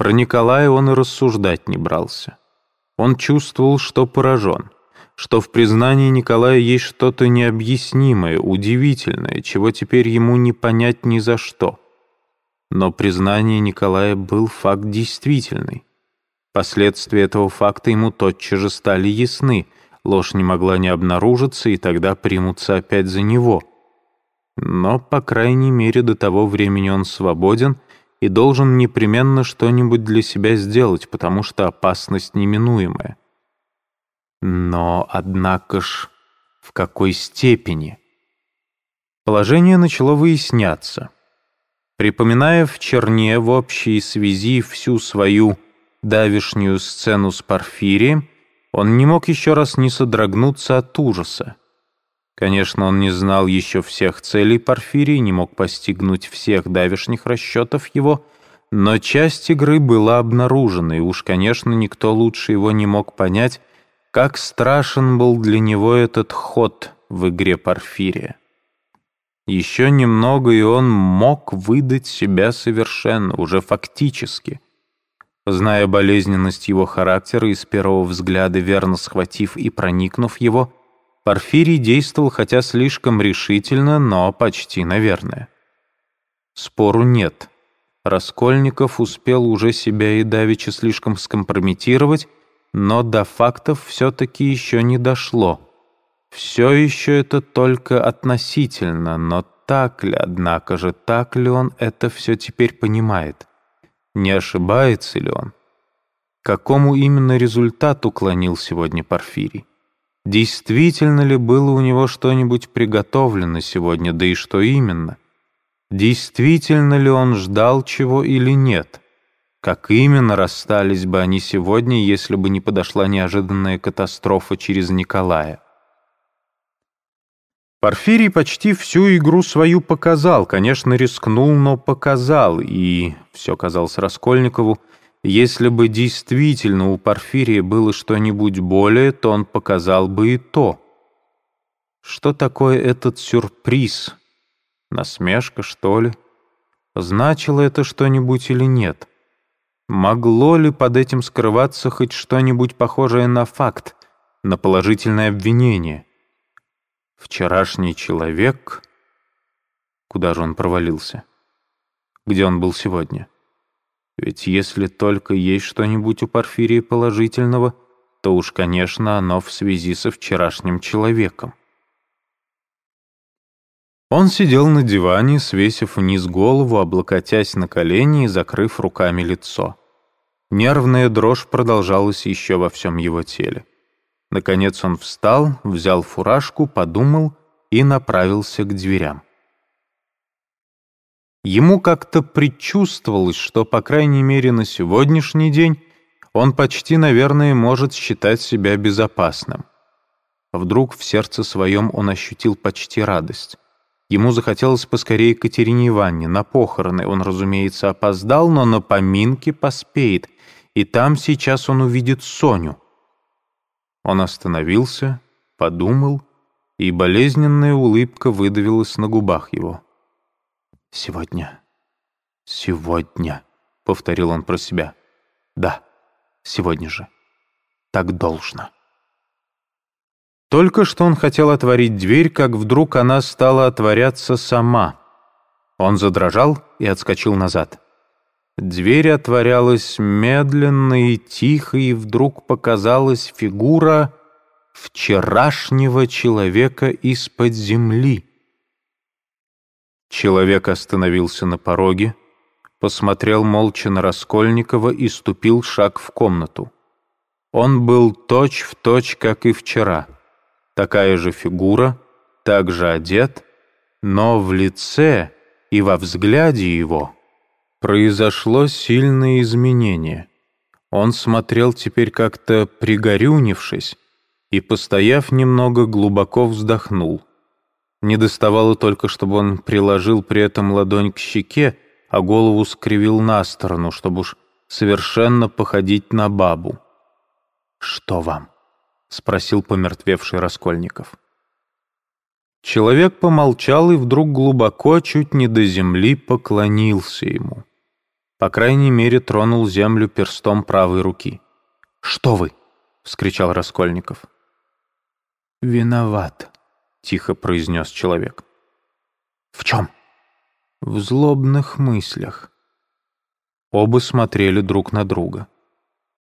Про Николая он и рассуждать не брался. Он чувствовал, что поражен, что в признании Николая есть что-то необъяснимое, удивительное, чего теперь ему не понять ни за что. Но признание Николая был факт действительный. Последствия этого факта ему тотчас же стали ясны, ложь не могла не обнаружиться, и тогда примутся опять за него. Но, по крайней мере, до того времени он свободен — и должен непременно что-нибудь для себя сделать, потому что опасность неминуемая. Но, однако ж, в какой степени? Положение начало выясняться. Припоминая в черне в общей связи всю свою давишнюю сцену с Порфирием, он не мог еще раз не содрогнуться от ужаса. Конечно, он не знал еще всех целей Порфирии, не мог постигнуть всех давешних расчетов его, но часть игры была обнаружена, и уж, конечно, никто лучше его не мог понять, как страшен был для него этот ход в игре Порфирия. Еще немного, и он мог выдать себя совершенно, уже фактически. Зная болезненность его характера и с первого взгляда верно схватив и проникнув его, Порфирий действовал хотя слишком решительно, но почти наверное. Спору нет. Раскольников успел уже себя и давеча слишком скомпрометировать, но до фактов все-таки еще не дошло. Все еще это только относительно, но так ли, однако же, так ли он это все теперь понимает? Не ошибается ли он? К какому именно результату клонил сегодня Порфирий? Действительно ли было у него что-нибудь приготовлено сегодня, да и что именно? Действительно ли он ждал чего или нет? Как именно расстались бы они сегодня, если бы не подошла неожиданная катастрофа через Николая? Порфирий почти всю игру свою показал, конечно, рискнул, но показал, и, все казалось Раскольникову, если бы действительно у Порфирия было что-нибудь более, то он показал бы и то. Что такое этот сюрприз? Насмешка, что ли? Значило это что-нибудь или нет? Могло ли под этим скрываться хоть что-нибудь похожее на факт, на положительное обвинение? Вчерашний человек... Куда же он провалился? Где он был сегодня? Ведь если только есть что-нибудь у Порфирия положительного, то уж, конечно, оно в связи со вчерашним человеком. Он сидел на диване, свесив вниз голову, облокотясь на колени и закрыв руками лицо. Нервная дрожь продолжалась еще во всем его теле. Наконец он встал, взял фуражку, подумал и направился к дверям. Ему как-то предчувствовалось, что, по крайней мере, на сегодняшний день он почти, наверное, может считать себя безопасным. Вдруг в сердце своем он ощутил почти радость. Ему захотелось поскорее Катерине Ивановне, на похороны. Он, разумеется, опоздал, но на поминки поспеет, и там сейчас он увидит Соню. Он остановился, подумал, и болезненная улыбка выдавилась на губах его. «Сегодня, сегодня», — повторил он про себя. «Да, сегодня же. Так должно». Только что он хотел отворить дверь, как вдруг она стала отворяться сама. Он задрожал и отскочил назад. Дверь отворялась медленно и тихо, и вдруг показалась фигура вчерашнего человека из-под земли. Человек остановился на пороге, посмотрел молча на Раскольникова и ступил шаг в комнату. Он был точь-в-точь, точь, как и вчера. Такая же фигура, так же одет, но в лице и во взгляде его произошло сильное изменение. Он смотрел теперь как-то пригорюнившись и, постояв немного, глубоко вздохнул — не доставало только, чтобы он приложил при этом ладонь к щеке, а голову скривил на сторону, чтобы уж совершенно походить на бабу. «Что вам?» — спросил помертвевший Раскольников. Человек помолчал и вдруг глубоко, чуть не до земли, поклонился ему. По крайней мере, тронул землю перстом правой руки. «Что вы?» — вскричал Раскольников. «Виноват», — тихо произнес человек. «В чем?» «В злобных мыслях». Оба смотрели друг на друга.